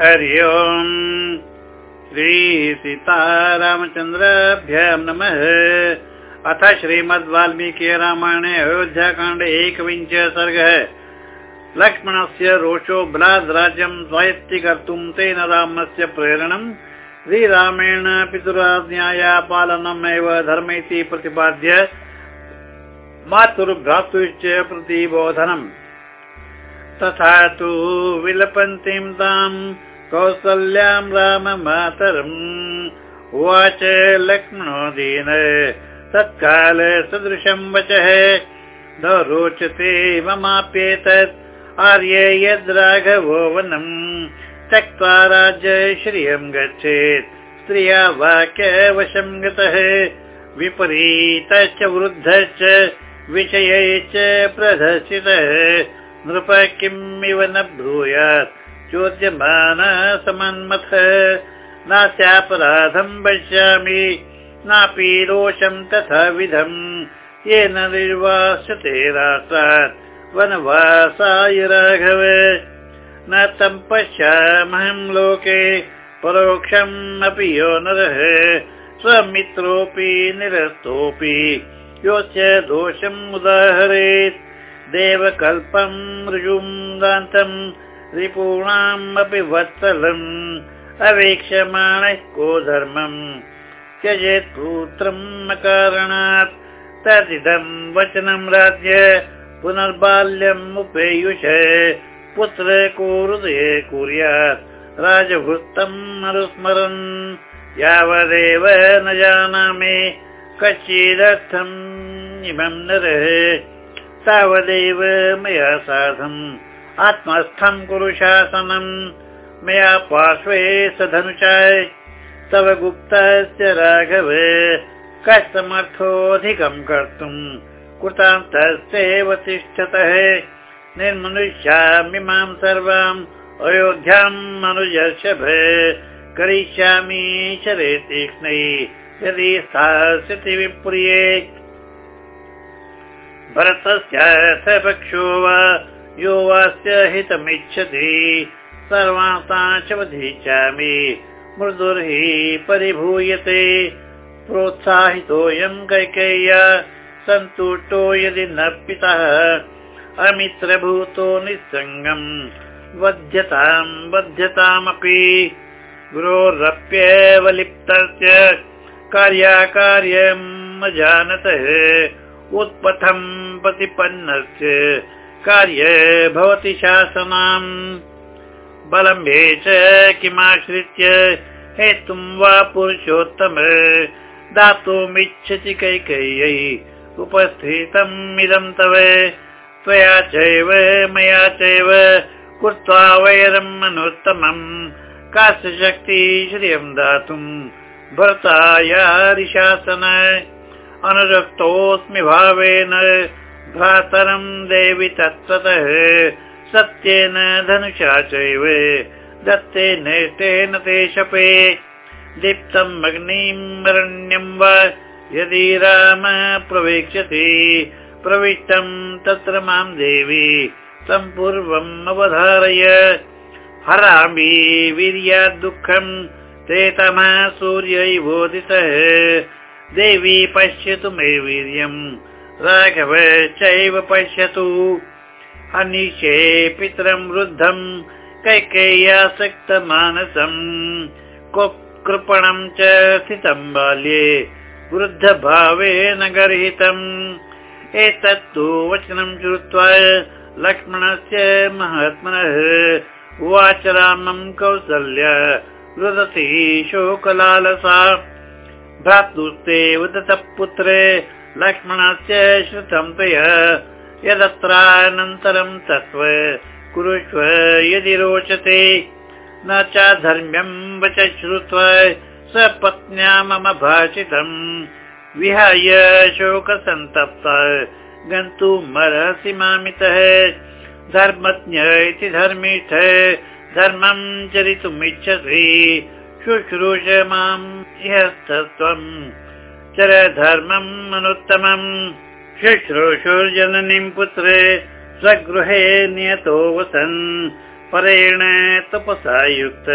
हरि ओम्। श्रीसीतारामचन्द्राभ्यां नमः। अथ श्रीमद् वाल्मीकि रामायणे अयोध्याकाण्डे एकविंश सर्गः। लक्ष्मणस्य रोषो बलाद् राज्यं स्वायत्तीकर्तुं तेन रामस्य प्रेरणम् श्रीरामेण पितुराज्ञाया पालनमेव धर्म इति प्रतिपाद्य मातुर्भ्रातुश्च प्रतिबोधनम् तथा तु विलपन्तीं ताम् कौसल्यां राममातरम्। उवाच लक्ष्मणो दीन तत्काल सदृशं वचः। न रोचते ममाप्येतत् आर्ये यद् राघवो वनम् त्यक्त्वा राज्य श्रियं गच्छेत् स्त्रिया वाक्यवशं गतः। विपरीतश्च वृद्धश्च विषये च प्रदर्शितः नृप किम् इव न ब्रूयात्? चोद्यमान समन्मथ। नास्यापराधम् पश्यामि नापि दोषम् तथा विधम् येन निर्वास्यते राष्ट्रात् वनवासाय राघव। न तम् पश्यामहम् लोके परोक्षम् अपि यो नरः। स्वमित्रोऽपि निरस्तोऽपि। योस्य दोषम् उदाहरेत् देवकल्पम् ऋजुम् दान्तम् रिपूणामपि वत्सलम् अवेक्षमाणः को धर्मम् त्यजेत् पुत्रम् अकारणात् तदिदम् वचनम् राज्य पुनर्बाल्यम् उपेयुष पुत्र को हृदये कुर्यात् राजभृतम् अनुस्मरन् यावदेव न जानामि कश्चिदर्थम् इमम् नरः तावदेव मया साधम्। आत्मस्थम् कुरु शासनम्। मया पार्श्वे स धनुषाय तव गुप्तस्य राघव कष्टमर्थोऽधिकम् कर्तुम्। कृतान्तस्यैव तिष्ठतः। निर्मनुष्यामि मां सर्वाम्। अयोध्याम् अनुजर्षभ करिष्यामि शरे तीक्ष्णै यदि स्थास्यति विप्रिये भरतस्य पक्षो वा यो वास्य हितमिच्छति सर्वांसा च वधिष्यामि मृदुर्हि परिभूयते। प्रोत्साहितोऽयम् कैकेय्य सन्तुष्टो यदि न पितः अमित्रभूतो निस्सङ्गम् वध्यताम् वध्यतामपि। गुरोरप्येव लिप्तस्य कार्याकार्यम् जानतः उत्पथम् प्रतिपन्नस्य कार्य भवति शासनाम्। बलम्बे च किमाश्रित्य हेतुं वा पुरुषोत्तम दातुमिच्छति कैकय्यै उपस्थितम् इदम् तव। त्वया चैव मया चैव कृत्वा वैरम् अनुत्तमम् कास्य शक्ति श्रियम् दातुम् भरतायारिशासन अनुरक्तोऽस्मि भावेन भ्रातरम् देवि तत्त्वतः सत्येन धनुषा चैव दत्ते नेष्टेन ते शपे दीप्तम् अग्निम् अरण्यम् वा यदि राम प्रवेक्ष्यति प्रविष्टम् तत्र मां देवी सम्पूर्वम् अवधारय। हरामि वीर्याद् दुःखम् ते तमः सूर्यैवोदितः देवी पश्यतु मे वीर्यम्। राघव चैव पश्यतु। अनिशे पितरम् वृद्धम् कैकेय्यासक्तमानसम् कृपणम् च स्थितम् बाल्ये वृद्धभावेन गर्हितम्। एतत्तु वचनम् श्रुत्वा लक्ष्मणस्य महात्मनः उवाच रामम् कौसल्य रुदति शोकलालसा भ्रातुस्ते वदतः पुत्रे लक्ष्मणस्य श्रुतम् त्वय यदत्रानन्तरम् तत्त्व कुरुष्व यदि रोचते। न च धर्म्यम् वच श्रुत्वा स पत्न्या मम भाषितम्। विहाय शोकसन्तप्त गन्तुमर्हसि मामितः। धर्मज्ञ इति धर्मिष्ठ धर्मम् चरितुमिच्छसि शुश्रूष माम् ह्यस्तत्वम् चर धर्मम् अनुत्तमम् शुश्रूषुर्जननीम् पुत्रे स्वगृहे नियतो वसन् परेण तपसा युक्त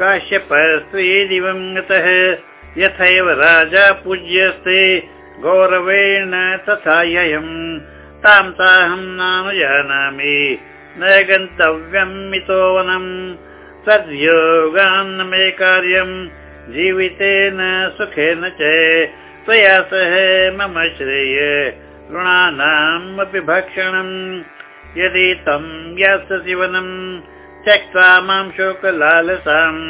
काश्यप स्त्रीदिवं गतः यथैव राजा पूज्यस्ते गौरवेण तथा ययम् तां ताहं नानुजानामि न गन्तव्यम् मितो वनम् तद्योगान्न मे कार्यम् जीवितेन सुखेन च त्वया सह मम श्रेय ऋणानामपि भक्षणम् यदि तं यास्यसि वनम् त्यक्त्वा मां शोकलालसाम्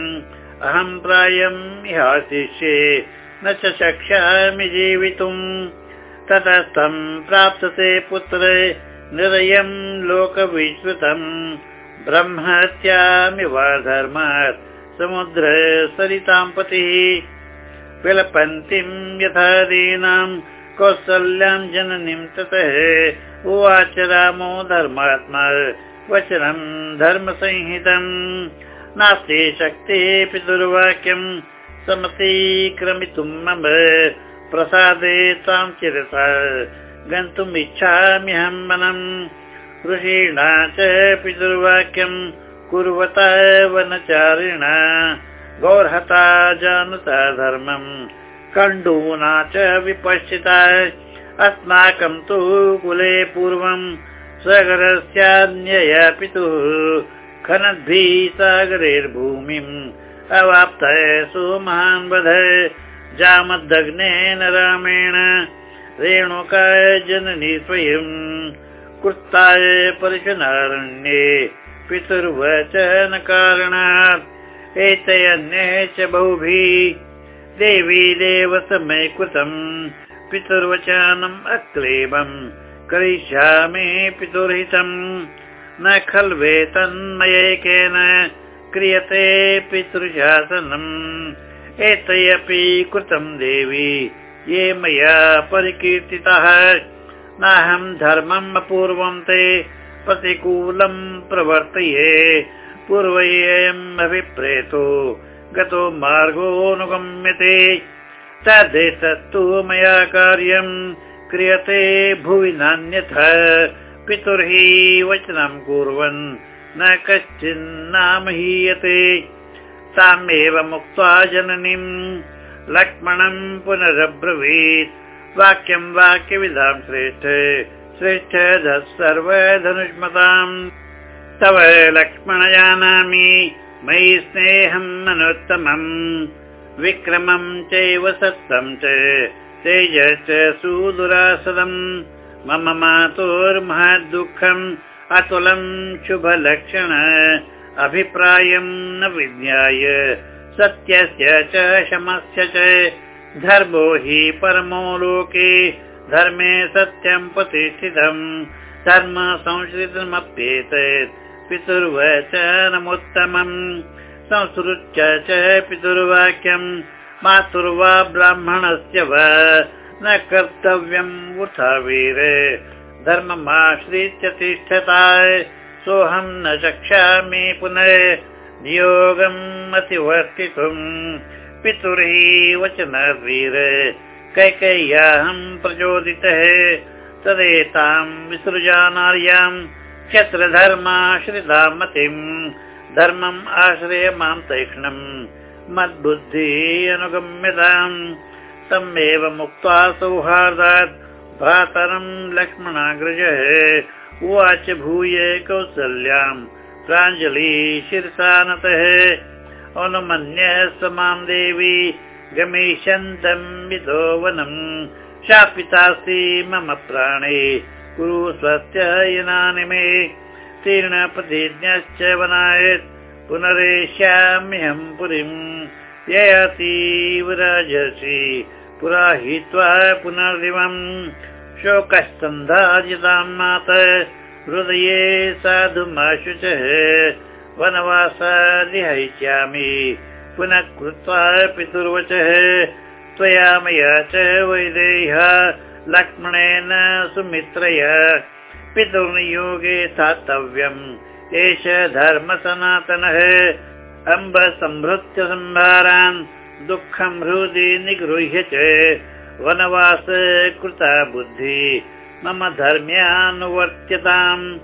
अहं प्रायम् इहाशिष्ये न च शक्ष्यामि जीवितुम् ततस्तं प्राप्स्यते पुत्रे निरयम् लोकविश्रुतम् ब्रह्मत्यामि वा धर्मात् समुद्र सरितां पतिः विलपन्तीं यथा दीनां कौसल्यां जननीं ततः उवाच रामो धर्मात्मा वचनं धर्मसंहितम् नास्ति शक्तिः पितुर्वाक्यं समतीक्रमितुं मम प्रसादे तां चिरसा गन्तुम् इच्छाम्यहं मनम् ऋषीणा च पितुर्वाक्यं कुर्वता वनचारिणा। गौर्हता जानता धर्मम् कण्डूना च विपश्चिता। अस्माकं तु कुले पूर्वं सागरस्यान्यया पितुः खनद्भिः सागरेर्भूमिम् अवाप्त सुमहान् वध। जामदग्नेन रामेण रेणुकाय जननी स्वयम् कृताय परिशनारण्ये पितुर्वचन कारणात् च बहुभिः देवी देव समय कृतम् पितुर्वचनम् अक्लेबम् करिष्यामि पितुर्हितम्। न खल्वेतन्मयैकेन क्रियते पितृशासनम्। एतयपि कृतम् देवी ये मया परिकीर्तितः नाहं धर्मम् अपूर्वं ते प्रतिकूलम् प्रवर्तये। पूर्वयम् अभिप्रेतो गतो मार्गोऽनुगम्यते तदेतत्तु मया कार्यम् क्रियते भुवि नान्यथा पितुर्हि वचनं कुर्वन् न कश्चिन्नामहीयते तामेव मुक्त्वा जननीम् लक्ष्मणम् पुनरब्रवीत् वाक्यं वाक्यविधां श्रेष्ठ श्रेष्ठ सर्वधनुष्मताम् तव लक्ष्मण जानामि मयि स्नेहम् मनोत्तमम्। विक्रमम् चैव सत्यम् च तेजश्च सुदुरासदम्। मम मातुर्महद्दुःखम् अतुलम् शुभलक्षण अभिप्रायम् न विज्ञाय सत्यस्य च शमस्य च धर्मो हि परमो लोके धर्मे सत्यम् प्रतिष्ठितम् धर्म संश्रितमप्येतत् पितुर्वचनमुत्तमम् संसृत्य च पितुर्वाक्यम् मातुर्वा ब्राह्मणस्य वा न कर्तव्यम् वृथा वीर। धर्ममाश्रित्य तिष्ठता सोऽहम् न चक्षामि पुनः नियोगम् अतिवर्तितुम् पितुर्हि वचन वीर। कैकय्याहम् प्रचोदितः तदेताम् विसृजानार्याम् क्षत्रधर्माश्रिता मतिम् धर्मम् आश्रय मां तैक्ष्णम् मद्बुद्धिः अनुगम्यताम् तमेव मुक्त्वा सौहार्दात्। भ्रातरम् लक्ष्मणाग्रजः उवाच भूय कौसल्याम् प्राञ्जलि शिरसानतः अनुमन्यः स मां देवी गमिष्यन्तम् विधो वनम् शापितास्ति मम प्राणे। कुरु स्वस्य यनानि मे। तीर्णप्रतिज्ञश्च वनाय पुनरेष्याम्यहं पुरीम् यतीव राजसि पुरा हित्वा पुनर्दिवम् शोकस्तन्धाजितां मात। हृदये साधुमाशुचः वनवासादिहयिष्यामि पुनः कृत्वा पितुर्वचः त्वया मया च वैदेह्य लक्ष्मणेन सुमित्रय। पितुर्नियोगे स्थातव्यम् एष धर्म सनातनः अम्ब सम्भृत्य सम्भारान् दुःखम् हृदि निगृह्य च। वनवास कृता बुद्धि मम धर्म्यानुवर्त्यताम्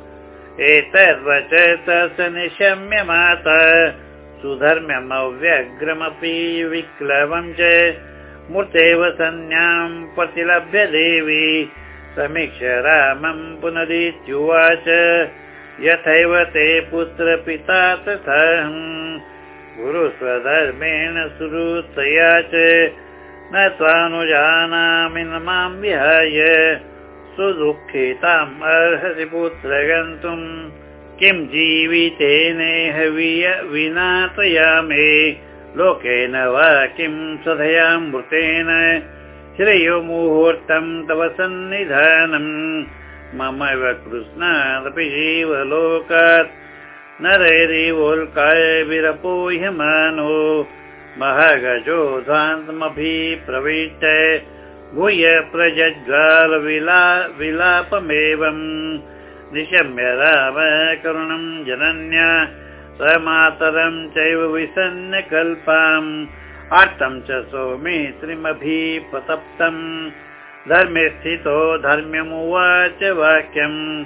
एतद्वच तस्य निशम्य माता। सुधर्म्यमव्यग्रमपि विक्लवं च। मूर्तेव सन्न्यां प्रतिलभ्य देवी। समीक्ष रामं पुनरित्युवाच। यथैव ते पुत्रपिता तथा गुरुस्वधर्मेण सुरुतया च। न त्वानुजानामि न मां विहाय सुदुःखिताम् अर्हसि पुत्र गन्तुम् किं जीवितेनेह विना त्वया मे लोकेन वा किं सधयामृतेन? श्रेयो मुहूर्तं तव सन्निधानम्। मम कृष्णादपि जीवलोकात्। नरैरिवोल्काय विरपोह्यमानो महगजो ध्वान्तमभिप्रवीत भूय प्रज्वालविला विलापमेवम्। निशम्य राम करुणम् जनन्या स मातरं चैव विसन्नकल्पाम्। आर्तं च सौमित्रिमभिप्रतप्तम् धर्मे स्थितो धर्म्यमुवाच वाक्यम्।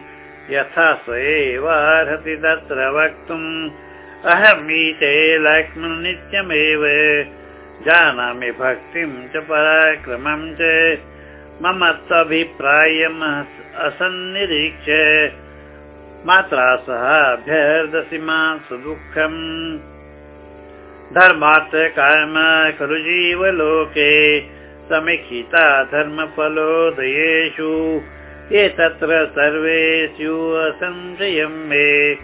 यथा स एवार्हति तत्र वक्तुम्। अहमीते लक्ष्मण नित्यमेव जानामि भक्तिं च पराक्रमं च। मम त्वभिप्रायम् असन्निरीक्ष्य मात्रा सह अभ्यर्दसि मा सुदुःखम् धर्मार्थकाम खलु जीवलोके। समीक्षिता धर्मफलोदयेषु। एतत्र सर्वे स्युसंशयं मे।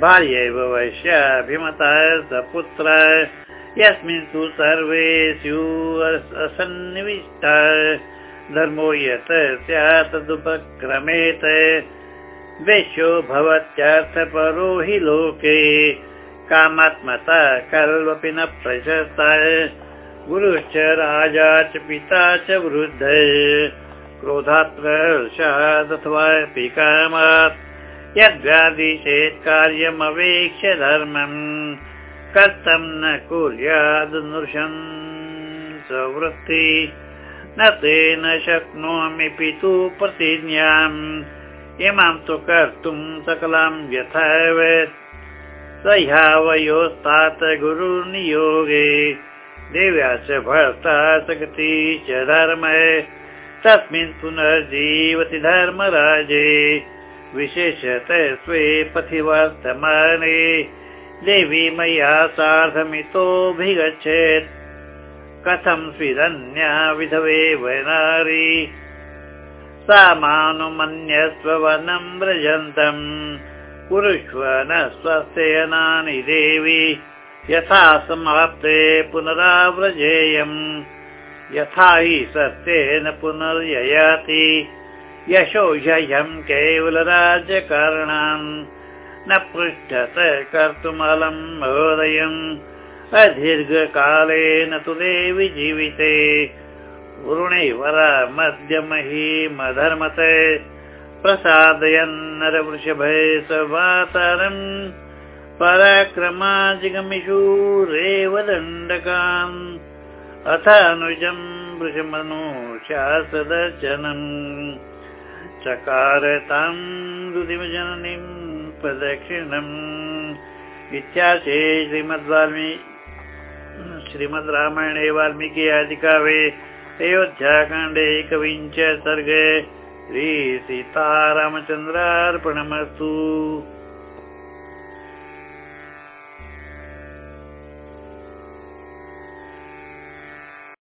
भार्यैव वैश्याभिमता स पुत्र यस्मिन् तु सर्वे स्युसन्निविष्टा धर्मो यत् स्यात् तदुपक्रमेत वेश्यो भवत्यर्थपरो हि लोके। कामात्मता कल्वपि न प्रशस्ता। गुरुश्च राजा च पिता च वृद्ध। क्रोधात्रशादथवापि कामात् यद्व्यादिशेत् कार्यमवेक्ष्य धर्मम् कर्तम् न कुर्यादृशन् स्ववृत्ति। न तेन शक्नोमि पितु प्रतिज्ञाम्। इमां तु कर्तुम् सकलां यथा स ह्यावयोस्तात् गुरुनियोगे। देव्या च भर्ता सकति च धर्म। तस्मिन् पुनर्जीवति धर्मराजे। विशेषत स्वे पथि वर्तमाने देवी मया सार्धमितोऽभिगच्छेत्। कथं स्विदन्या विधवे नारी सा मानुमन्यस्ववनं व्रजन्तम्। कुरुष्व न स्वस्यनानि देवी। यथा समाप्ते पुनराव्रजेयम्। यथा हि सत्येन पुनर्ययाति। यशो ह्ययम् केवलराज्यकारणान् न पृष्ठत कर्तुमलम् महोदयम्। अदीर्घकालेन तु देवि जीविते। वरुणैवरा मध्यमहीमधर्मते प्रसादयन्नरवृषभे सवातरम् पराक्रमाजिगमिषूरेव दण्डकान्। अथ अनुजम् वृषमनुशासदर्शनम् चकारतां रुदिमजननीं प्रदक्षिणम् इत्याशे श्रीमद्वाल्मी श्रीमद् रामायणे वाल्मीकि आदिकाव्ये अयोध्याकाण्डे एकविंश सर्गे श्रीसीतारामचन्द्रार्पणमस्तु